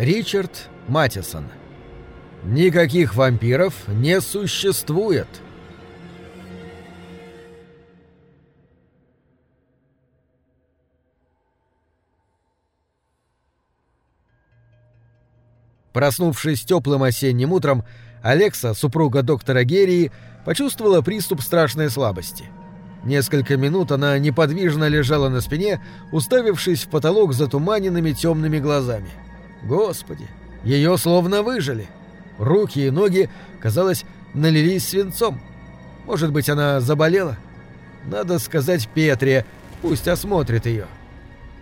Ричард Матисон. Никаких вампиров не существует. Проснувшись теплым осенним утром, Алекса, супруга доктора Герии, почувствовала приступ страшной слабости. Несколько минут она неподвижно лежала на спине, уставившись в потолок затуманенными темными глазами. Господи, ее словно выжили. Руки и ноги, казалось, налились свинцом. Может быть, она заболела? Надо сказать Петре, пусть осмотрит ее.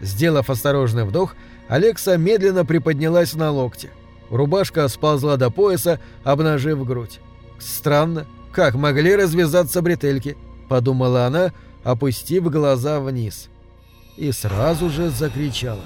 Сделав осторожный вдох, Алекса медленно приподнялась на локте. Рубашка сползла до пояса, обнажив грудь. «Странно, как могли развязаться бретельки?» — подумала она, опустив глаза вниз. И сразу же закричала.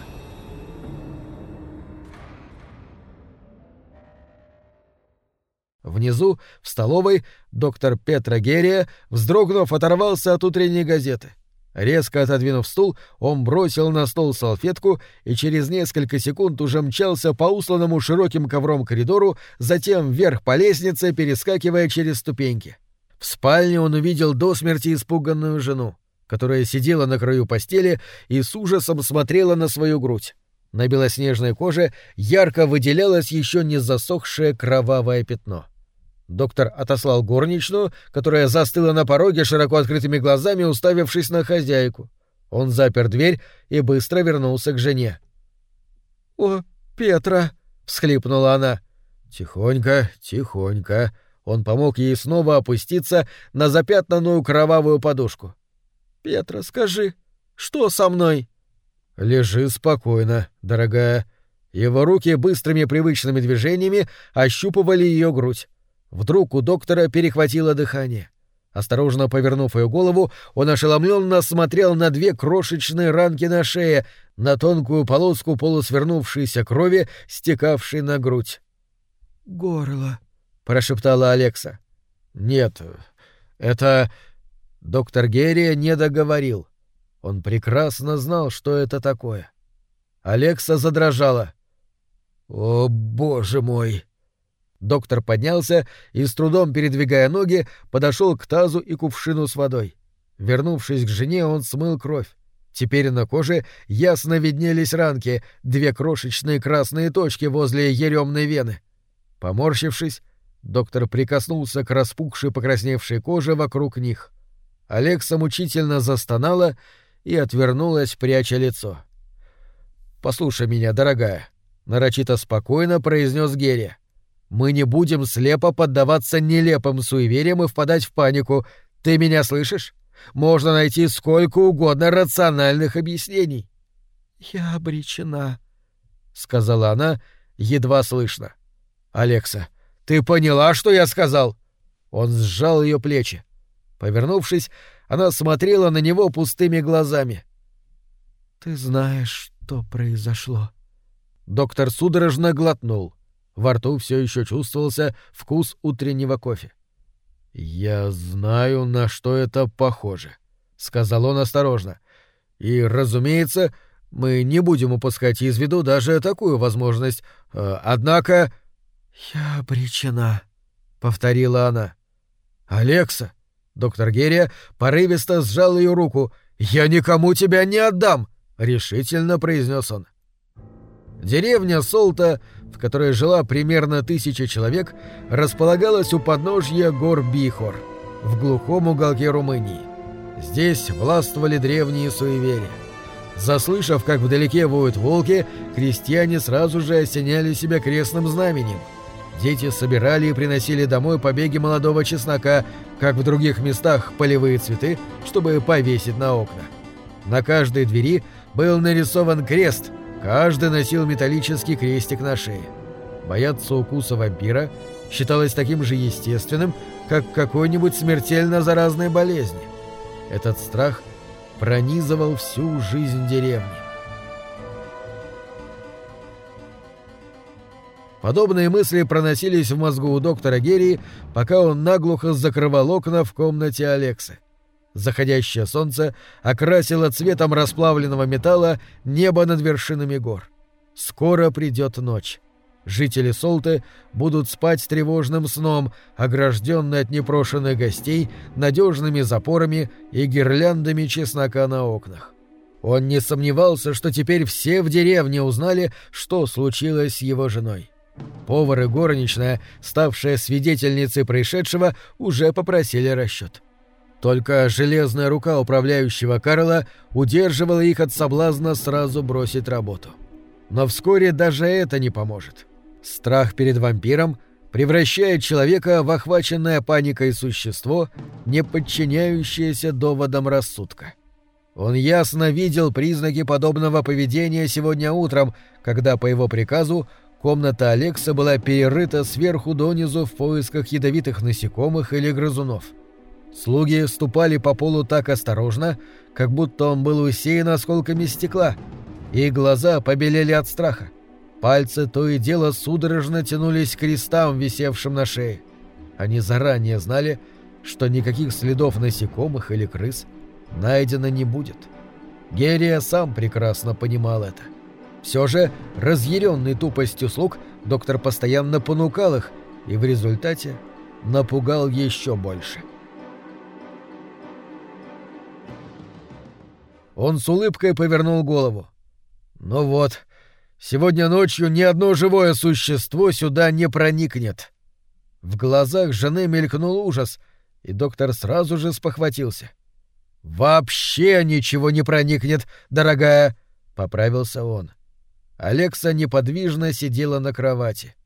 Внизу, в столовой, доктор Петра Герия, вздрогнув, оторвался от утренней газеты — Резко отодвинув стул, он бросил на стол салфетку и через несколько секунд уже мчался по усланному широким ковром коридору, затем вверх по лестнице, перескакивая через ступеньки. В спальне он увидел до смерти испуганную жену, которая сидела на краю постели и с ужасом смотрела на свою грудь. На белоснежной коже ярко выделялось еще не засохшее кровавое пятно. Доктор отослал горничную, которая застыла на пороге широко открытыми глазами, уставившись на хозяйку. Он запер дверь и быстро вернулся к жене. «О, Петра!» — всхлипнула она. «Тихонько, тихонько». Он помог ей снова опуститься на запятнанную кровавую подушку. «Петра, скажи, что со мной?» «Лежи спокойно, дорогая». Его руки быстрыми привычными движениями ощупывали ее грудь. Вдруг у доктора перехватило дыхание. Осторожно повернув ее голову, он ошеломленно смотрел на две крошечные ранки на шее, на тонкую полоску полусвернувшейся крови, стекавшей на грудь. «Горло», — прошептала Алекса. «Нет, это...» Доктор Герри не договорил. Он прекрасно знал, что это такое. Алекса задрожала. «О, боже мой!» Доктор поднялся и, с трудом передвигая ноги, подошел к тазу и кувшину с водой. Вернувшись к жене, он смыл кровь. Теперь на коже ясно виднелись ранки, две крошечные красные точки возле еремной вены. Поморщившись, доктор прикоснулся к распухшей покрасневшей коже вокруг них. Алекса мучительно застонала и отвернулась, пряча лицо. «Послушай меня, дорогая», — нарочито спокойно произнес Герри. Мы не будем слепо поддаваться нелепым суевериям и впадать в панику. Ты меня слышишь? Можно найти сколько угодно рациональных объяснений. Я обречена, сказала она едва слышно. Алекса, ты поняла, что я сказал? Он сжал ее плечи. Повернувшись, она смотрела на него пустыми глазами. Ты знаешь, что произошло. Доктор судорожно глотнул. Во рту все еще чувствовался вкус утреннего кофе. «Я знаю, на что это похоже», — сказал он осторожно. «И, разумеется, мы не будем упускать из виду даже такую возможность. Э, однако...» «Я обречена», — повторила она. «Алекса!» — доктор Герия порывисто сжал ее руку. «Я никому тебя не отдам!» — решительно произнес он. Деревня Солта в которой жила примерно тысяча человек, располагалась у подножья гор Бихор, в глухом уголке Румынии. Здесь властвовали древние суеверия. Заслышав, как вдалеке воют волки, крестьяне сразу же осеняли себя крестным знаменем. Дети собирали и приносили домой побеги молодого чеснока, как в других местах полевые цветы, чтобы повесить на окна. На каждой двери был нарисован крест – Каждый носил металлический крестик на шее. Бояться укуса вампира считалось таким же естественным, как какой-нибудь смертельно заразной болезни. Этот страх пронизывал всю жизнь деревни. Подобные мысли проносились в мозгу у доктора Герри, пока он наглухо закрывал окна в комнате Алексы. Заходящее солнце окрасило цветом расплавленного металла небо над вершинами гор. Скоро придет ночь. Жители Солты будут спать тревожным сном, огражденные от непрошенных гостей надежными запорами и гирляндами чеснока на окнах. Он не сомневался, что теперь все в деревне узнали, что случилось с его женой. Повар и горничная, ставшая свидетельницей происшедшего, уже попросили расчет. Только железная рука управляющего Карла удерживала их от соблазна сразу бросить работу. Но вскоре даже это не поможет. Страх перед вампиром превращает человека в охваченное паникой существо, не подчиняющееся доводам рассудка. Он ясно видел признаки подобного поведения сегодня утром, когда по его приказу комната Алекса была перерыта сверху донизу в поисках ядовитых насекомых или грызунов. Слуги ступали по полу так осторожно, как будто он был усеян осколками стекла, и глаза побелели от страха. Пальцы то и дело судорожно тянулись к крестам, висевшим на шее. Они заранее знали, что никаких следов насекомых или крыс найдено не будет. Герия сам прекрасно понимал это. Все же, разъяренный тупостью слуг, доктор постоянно понукал их и в результате напугал еще больше. Он с улыбкой повернул голову. «Ну вот, Сегодня ночью ни одно живое существо сюда не проникнет. В глазах жены мелькнул ужас, и доктор сразу же спохватился. Вообще ничего не проникнет, дорогая, поправился он. Алекса неподвижно сидела на кровати.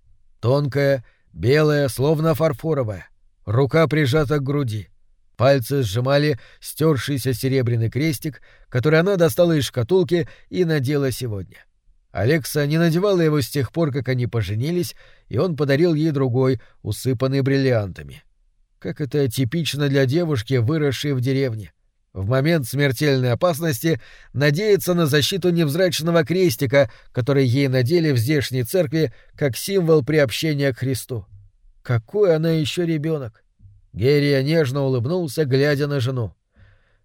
Тонкая, белая, словно фарфоровая. Рука прижата к груди. Пальцы сжимали стершийся серебряный крестик, который она достала из шкатулки и надела сегодня. — Алекса не надевала его с тех пор, как они поженились, и он подарил ей другой, усыпанный бриллиантами. Как это типично для девушки, выросшей в деревне. В момент смертельной опасности надеяться на защиту невзрачного крестика, который ей надели в здешней церкви как символ приобщения к Христу. Какой она еще ребенок! Герия нежно улыбнулся, глядя на жену.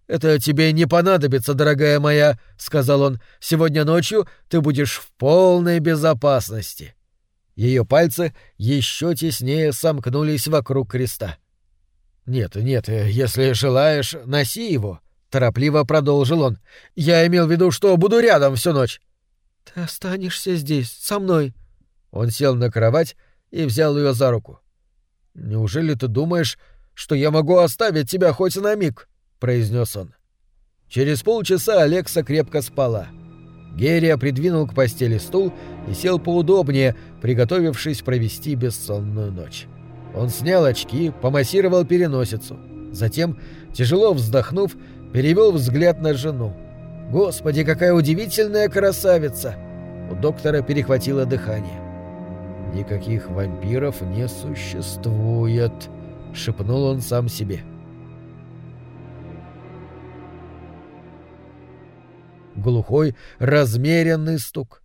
«Это тебе не понадобится, дорогая моя», — сказал он. «Сегодня ночью ты будешь в полной безопасности». Ее пальцы еще теснее сомкнулись вокруг креста. «Нет, нет, если желаешь, носи его», — торопливо продолжил он. «Я имел в виду, что буду рядом всю ночь». «Ты останешься здесь, со мной». Он сел на кровать и взял ее за руку. «Неужели ты думаешь, что я могу оставить тебя хоть на миг?» произнес он. Через полчаса Алекса крепко спала. Герия придвинул к постели стул и сел поудобнее, приготовившись провести бессонную ночь. Он снял очки, помассировал переносицу. Затем, тяжело вздохнув, перевел взгляд на жену. «Господи, какая удивительная красавица!» У доктора перехватило дыхание. «Никаких вампиров не существует», — шепнул он сам себе. — глухой, размеренный стук.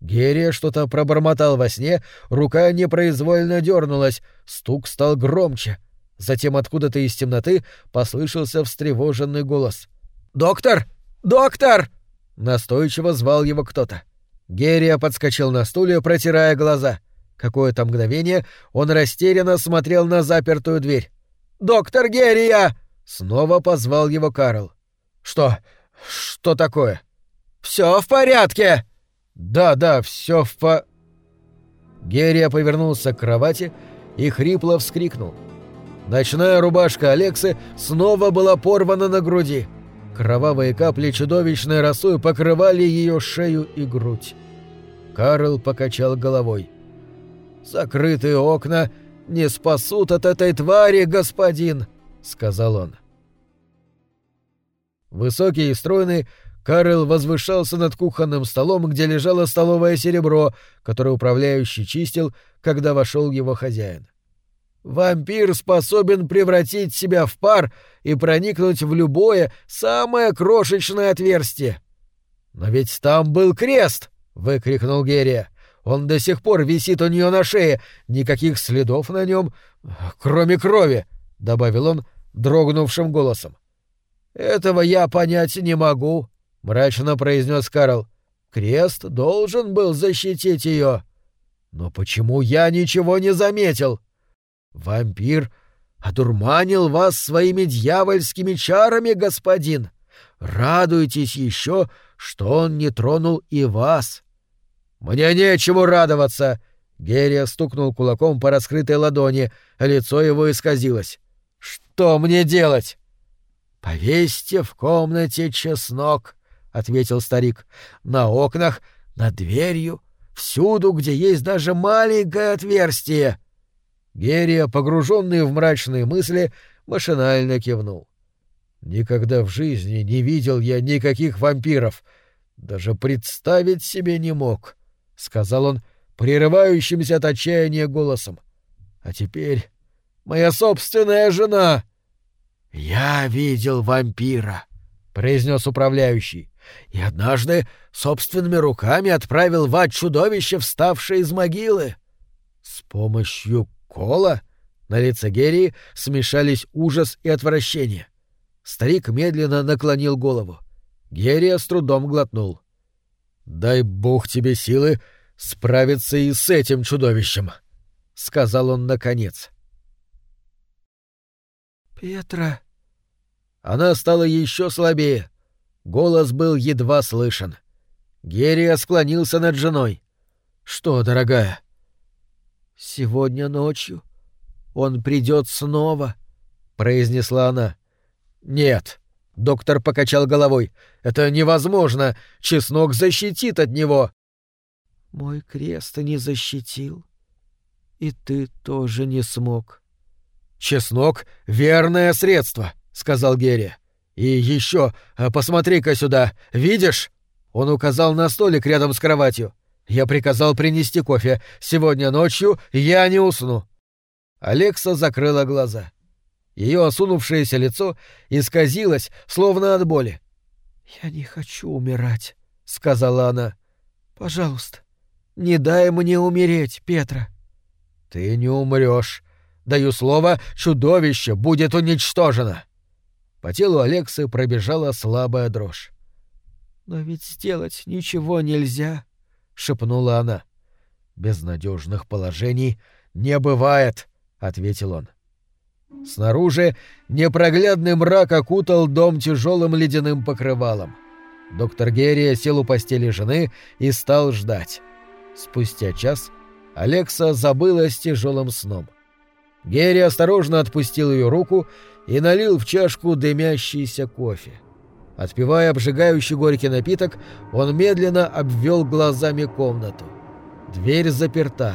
Герия что-то пробормотал во сне, рука непроизвольно дернулась, стук стал громче. Затем откуда-то из темноты послышался встревоженный голос. «Доктор! Доктор!» Настойчиво звал его кто-то. Герия подскочил на стуле, протирая глаза. Какое-то мгновение он растерянно смотрел на запертую дверь. «Доктор Герия!» Снова позвал его Карл. «Что? Что такое?» Все в порядке!» «Да, да, все в по...» Герия повернулся к кровати и хрипло вскрикнул. Ночная рубашка Алексы снова была порвана на груди. Кровавые капли чудовищной росой покрывали ее шею и грудь. Карл покачал головой. «Закрытые окна не спасут от этой твари, господин!» — сказал он. Высокий и стройный, Карл возвышался над кухонным столом, где лежало столовое серебро, которое управляющий чистил, когда вошел его хозяин. «Вампир способен превратить себя в пар и проникнуть в любое, самое крошечное отверстие». «Но ведь там был крест!» — выкрикнул Герия. «Он до сих пор висит у нее на шее, никаких следов на нем, кроме крови», — добавил он дрогнувшим голосом. «Этого я понять не могу», — мрачно произнес Карл. Крест должен был защитить ее. Но почему я ничего не заметил? Вампир одурманил вас своими дьявольскими чарами, господин. Радуйтесь еще, что он не тронул и вас. Мне нечему радоваться. Герия стукнул кулаком по раскрытой ладони, лицо его исказилось. Что мне делать? Повесьте в комнате чеснок, ответил старик. На окнах, над дверью, всюду, где есть даже маленькое отверстие. Герия, погруженный в мрачные мысли, машинально кивнул. Никогда в жизни не видел я никаких вампиров, даже представить себе не мог, сказал он прерывающимся от отчаяния голосом. А теперь моя собственная жена. Я видел вампира, произнес управляющий, и однажды собственными руками отправил в ад чудовище, вставшее из могилы. С помощью кола на лице Герии смешались ужас и отвращение. Старик медленно наклонил голову. Герия с трудом глотнул. «Дай бог тебе силы справиться и с этим чудовищем», — сказал он наконец. «Петра...» Она стала еще слабее. Голос был едва слышен. Герия склонился над женой. «Что, дорогая?» «Сегодня ночью он придет снова», — произнесла она. «Нет», — доктор покачал головой, — «это невозможно. Чеснок защитит от него». «Мой крест не защитил. И ты тоже не смог». «Чеснок — верное средство», — сказал Герри. «И еще, а посмотри-ка сюда, видишь?» Он указал на столик рядом с кроватью. «Я приказал принести кофе. Сегодня ночью я не усну». Алекса закрыла глаза. Ее осунувшееся лицо исказилось, словно от боли. «Я не хочу умирать», — сказала она. «Пожалуйста, не дай мне умереть, Петра». «Ты не умрешь. Даю слово, чудовище будет уничтожено». По телу Алексы пробежала слабая дрожь. «Но ведь сделать ничего нельзя», — шепнула она. «Безнадежных положений не бывает», — ответил он. Снаружи непроглядный мрак окутал дом тяжелым ледяным покрывалом. Доктор Герия сел у постели жены и стал ждать. Спустя час Алекса забылась тяжелым сном. Герри осторожно отпустил ее руку и налил в чашку дымящийся кофе. Отпивая обжигающий горький напиток, он медленно обвел глазами комнату. Дверь заперта,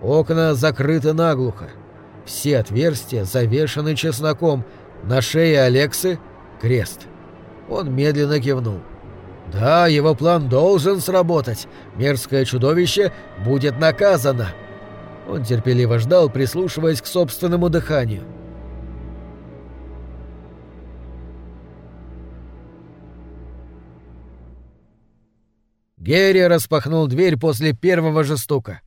окна закрыты наглухо. Все отверстия завешаны чесноком, на шее Алексы — крест. Он медленно кивнул. Да, его план должен сработать. Мерзкое чудовище будет наказано. Он терпеливо ждал, прислушиваясь к собственному дыханию. Герри распахнул дверь после первого же стука.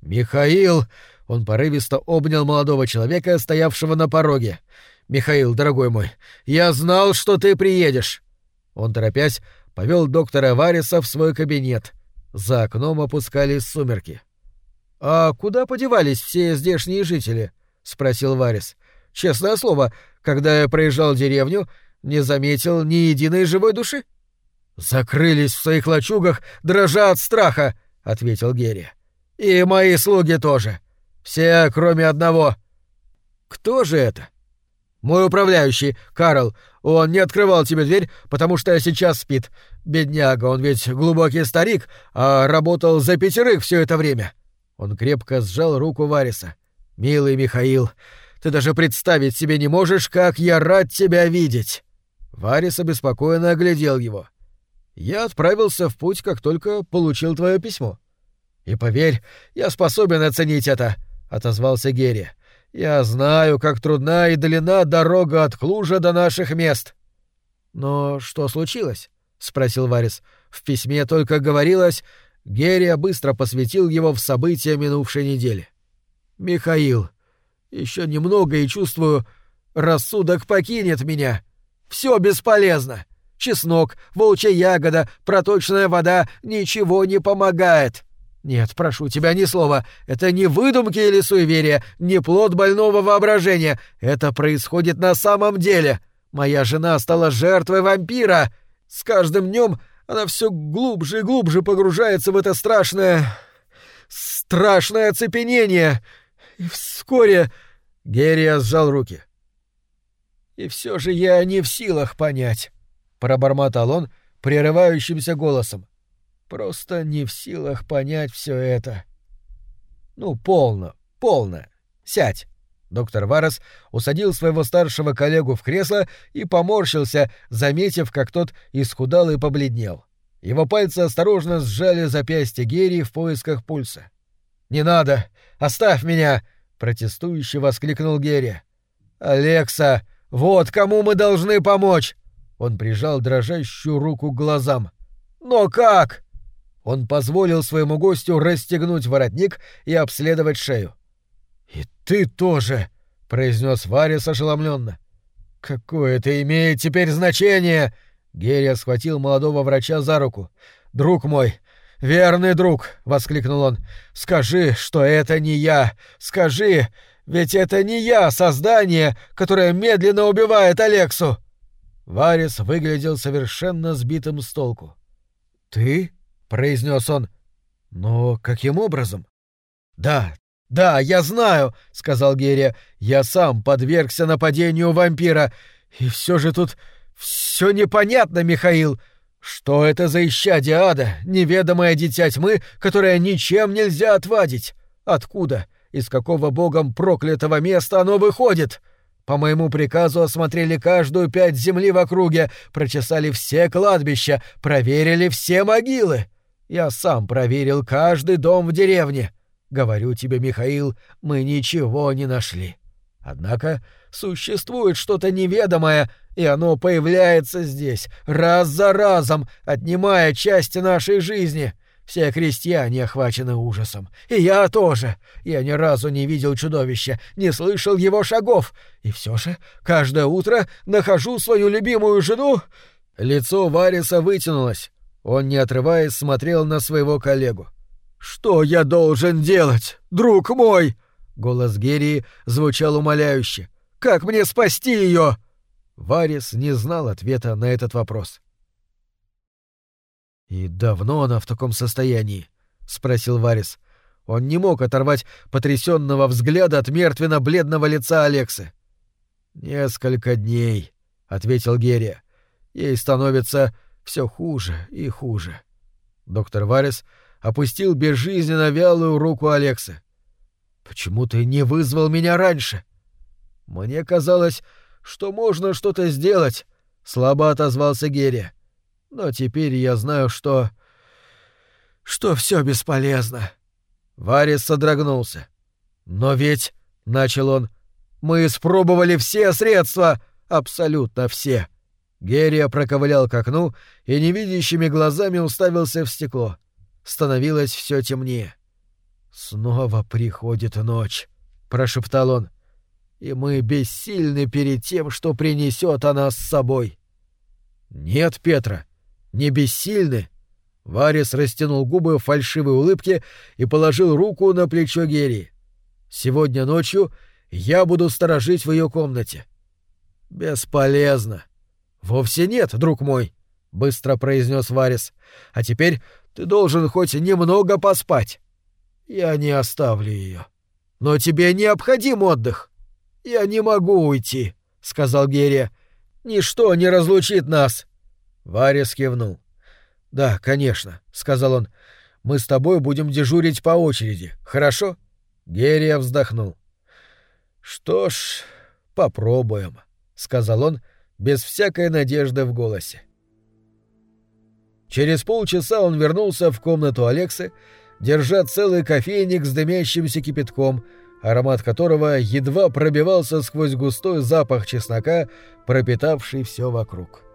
«Михаил!» — он порывисто обнял молодого человека, стоявшего на пороге. «Михаил, дорогой мой, я знал, что ты приедешь!» Он, торопясь, повел доктора Вариса в свой кабинет. За окном опускались сумерки. «А куда подевались все здешние жители?» — спросил Варис. «Честное слово, когда я проезжал деревню, не заметил ни единой живой души». «Закрылись в своих лачугах, дрожа от страха», — ответил Герри. «И мои слуги тоже. Все, кроме одного». «Кто же это?» «Мой управляющий, Карл. Он не открывал тебе дверь, потому что сейчас спит. Бедняга, он ведь глубокий старик, а работал за пятерых все это время». Он крепко сжал руку Вариса. «Милый Михаил, ты даже представить себе не можешь, как я рад тебя видеть!» Варис обеспокоенно оглядел его. «Я отправился в путь, как только получил твое письмо». «И поверь, я способен оценить это», — отозвался Герри. Я знаю, как трудна и длина дорога от Клужа до наших мест. Но что случилось? спросил Варис. В письме только говорилось, Герия быстро посвятил его в события минувшей недели. Михаил, еще немного и чувствую, рассудок покинет меня. Все бесполезно. чеснок, волчья ягода, проточная вода — ничего не помогает. Нет, прошу тебя, ни слова. Это не выдумки или суеверия, не плод больного воображения. Это происходит на самом деле. Моя жена стала жертвой вампира. С каждым днем она все глубже и глубже погружается в это страшное... страшное оцепенение. И вскоре... Герия сжал руки. И все же я не в силах понять, пробормотал он прерывающимся голосом. Просто не в силах понять все это. Ну, полно, полно. Сядь. Доктор Варес усадил своего старшего коллегу в кресло и поморщился, заметив, как тот исхудал и побледнел. Его пальцы осторожно сжали запястье Герри в поисках пульса. «Не надо! Оставь меня!» — протестующе воскликнул Герри. «Алекса, вот кому мы должны помочь!» Он прижал дрожащую руку к глазам. «Но как?» Он позволил своему гостю расстегнуть воротник и обследовать шею. «И ты тоже!» — произнес Варис ошеломленно. «Какое это имеет теперь значение?» Герия схватил молодого врача за руку. «Друг мой, верный друг!» — воскликнул он. «Скажи, что это не я! Скажи, ведь это не я, создание, которое медленно убивает Алексу!» Варис выглядел совершенно сбитым с толку. «Ты?» — произнес он. «Но каким образом?» «Да, да, я знаю», — сказал Герия. «Я сам подвергся нападению вампира. И все же тут все непонятно, Михаил. Что это за исчадие ада, неведомое дитя тьмы, которое ничем нельзя отвадить? Откуда? Из какого богом проклятого места оно выходит?» По моему приказу осмотрели каждую пять земли в округе, прочесали все кладбища, проверили все могилы. Я сам проверил каждый дом в деревне. Говорю тебе, Михаил, мы ничего не нашли. Однако существует что-то неведомое, и оно появляется здесь, раз за разом, отнимая части нашей жизни. Все крестьяне охвачены ужасом. И я тоже. Я ни разу не видел чудовища, не слышал его шагов. И все же каждое утро нахожу свою любимую жену...» Лицо Вариса вытянулось. Он, не отрываясь, смотрел на своего коллегу. «Что я должен делать, друг мой?» Голос Герии звучал умоляюще. «Как мне спасти ее?» Варис не знал ответа на этот вопрос. «И давно она в таком состоянии?» — спросил Варис. Он не мог оторвать потрясенного взгляда от мертвенно-бледного лица Алексы. «Несколько дней», — ответил Герия. «Ей становится все хуже и хуже». Доктор Варис опустил безжизненно вялую руку Алексы. «Почему ты не вызвал меня раньше?» «Мне казалось, что можно что-то сделать», — слабо отозвался Герия. Но теперь я знаю, что... что все бесполезно. Варис содрогнулся. Но ведь, — начал он, — мы испробовали все средства, абсолютно все. Герия проковылял к окну и невидящими глазами уставился в стекло. Становилось все темнее. «Снова приходит ночь», — прошептал он, — «и мы бессильны перед тем, что принесет она с собой». «Нет, Петра, не бессильны. Варис растянул губы в фальшивой улыбке и положил руку на плечо Герри. Сегодня ночью я буду сторожить в ее комнате. Бесполезно. Вовсе нет, друг мой, быстро произнес Варис. А теперь ты должен хоть немного поспать. Я не оставлю ее. Но тебе необходим отдых. Я не могу уйти, сказал Герри. Ничто не разлучит нас. Варис кивнул. «Да, конечно», — сказал он. «Мы с тобой будем дежурить по очереди, хорошо?» Герия вздохнул. «Что ж, попробуем», — сказал он, без всякой надежды в голосе. Через полчаса он вернулся в комнату Алексы, держа целый кофейник с дымящимся кипятком, аромат которого едва пробивался сквозь густой запах чеснока, пропитавший все вокруг. —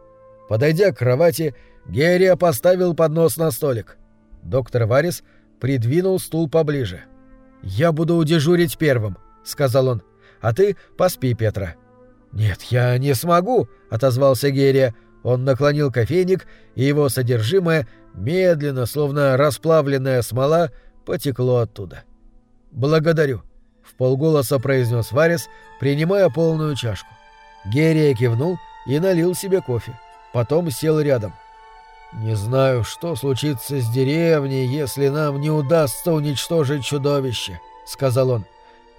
Подойдя к кровати, Герия поставил поднос на столик. Доктор Варис придвинул стул поближе. «Я буду дежурить первым», — сказал он. «А ты поспи, Петра». «Нет, я не смогу», — отозвался Герия. Он наклонил кофейник, и его содержимое, медленно, словно расплавленная смола, потекло оттуда. «Благодарю», — в полголоса произнес Варис, принимая полную чашку. Герия кивнул и налил себе кофе. Потом сел рядом. «Не знаю, что случится с деревней, если нам не удастся уничтожить чудовище», — сказал он.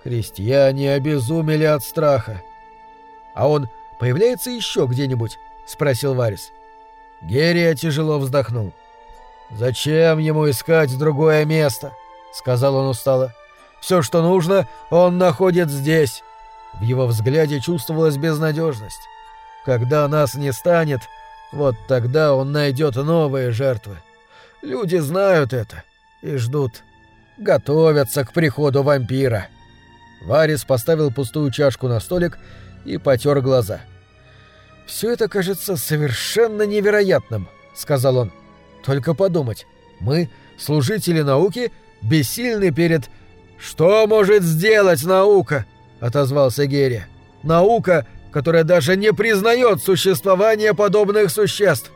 «Крестьяне обезумели от страха». «А он появляется еще где-нибудь?» — спросил Варис. Герия тяжело вздохнул. «Зачем ему искать другое место?» — сказал он устало. «Все, что нужно, он находит здесь». В его взгляде чувствовалась безнадежность. «Когда нас не станет, вот тогда он найдет новые жертвы. Люди знают это и ждут. Готовятся к приходу вампира». Варис поставил пустую чашку на столик потер глаза. — «Все это кажется совершенно невероятным», — сказал он. «Только подумать, мы, служители науки, бессильны перед...» «Что может сделать наука?» — отозвался Герри. «Наука, которая даже не признает существование подобных существ.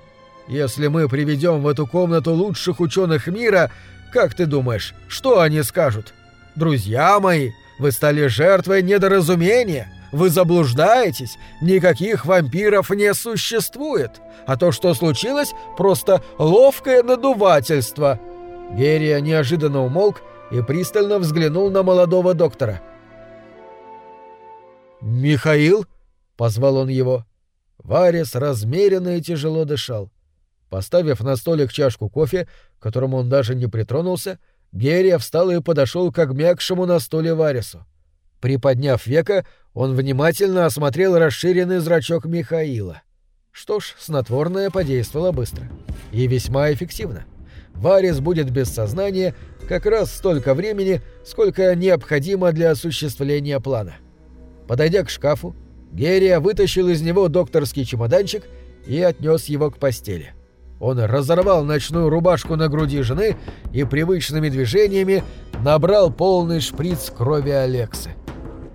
Если мы приведем в эту комнату лучших ученых мира, как ты думаешь, что они скажут? Друзья мои, вы стали жертвой недоразумения». Вы заблуждаетесь, никаких вампиров не существует, а то, что случилось, просто ловкое надувательство». Герия неожиданно умолк и пристально взглянул на молодого доктора. «Михаил?» — позвал он его. Варис размеренно и тяжело дышал. Поставив на столик чашку кофе, к которому он даже не притронулся, Герия встал и подошел к обмякшему на столе Варису. Приподняв века, он внимательно осмотрел расширенный зрачок Михаила. Что ж, снотворное подействовало быстро. И весьма эффективно. Варис будет без сознания как раз столько времени, сколько необходимо для осуществления плана. Подойдя к шкафу, Герия вытащил из него докторский чемоданчик и отнес его к постели. Он разорвал ночную рубашку на груди жены и привычными движениями набрал полный шприц крови Алексы.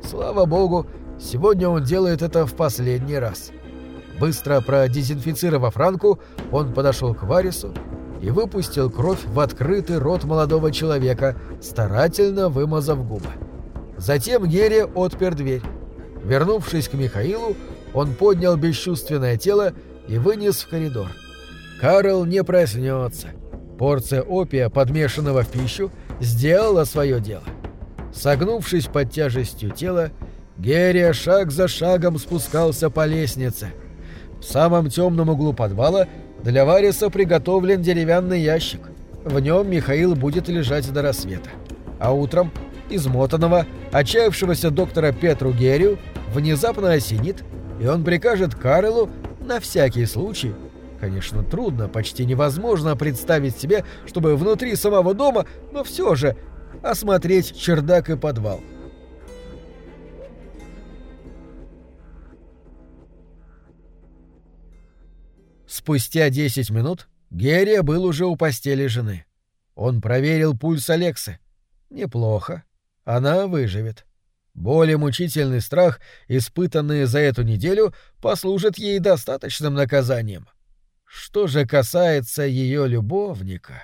Слава богу, сегодня он делает это в последний раз. Быстро продезинфицировав ранку, он подошел к Варису и выпустил кровь в открытый рот молодого человека, старательно вымазав губы. Затем Герри отпер дверь. Вернувшись к Михаилу, он поднял бесчувственное тело и вынес в коридор. Карл не проснется. Порция опия, подмешанного в пищу, сделала свое дело. Согнувшись под тяжестью тела, Герия шаг за шагом спускался по лестнице. В самом темном углу подвала для Вариса приготовлен деревянный ящик. В нем Михаил будет лежать до рассвета. А утром измотанного, отчаявшегося доктора Петру Герию внезапно осенит, и он прикажет Карлу на всякий случай Конечно, трудно, почти невозможно представить себе, чтобы внутри самого дома, но все же осмотреть чердак и подвал. Спустя 10 минут Герия был уже у постели жены. Он проверил пульс Алексы. Неплохо. Она выживет. Более мучительный страх, испытанный за эту неделю, послужит ей достаточным наказанием. Что же касается ее любовника...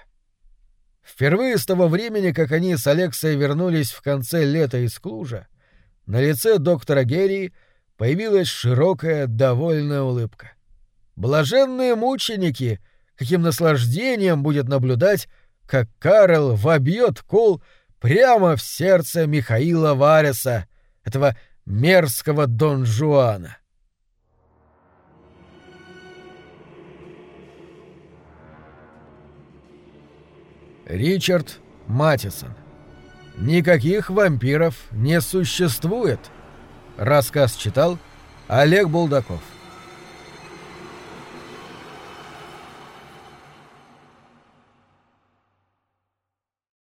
Впервые с того времени, как они с Алексой вернулись в конце лета из Клужа, на лице доктора Герри появилась широкая, довольная улыбка. Блаженные мученики, каким наслаждением будет наблюдать, как Карл вобьет кол прямо в сердце Михаила Вареса, этого мерзкого Дон Жуана. Ричард Матисон. Никаких вампиров не существует. Рассказ читал Олег Булдаков.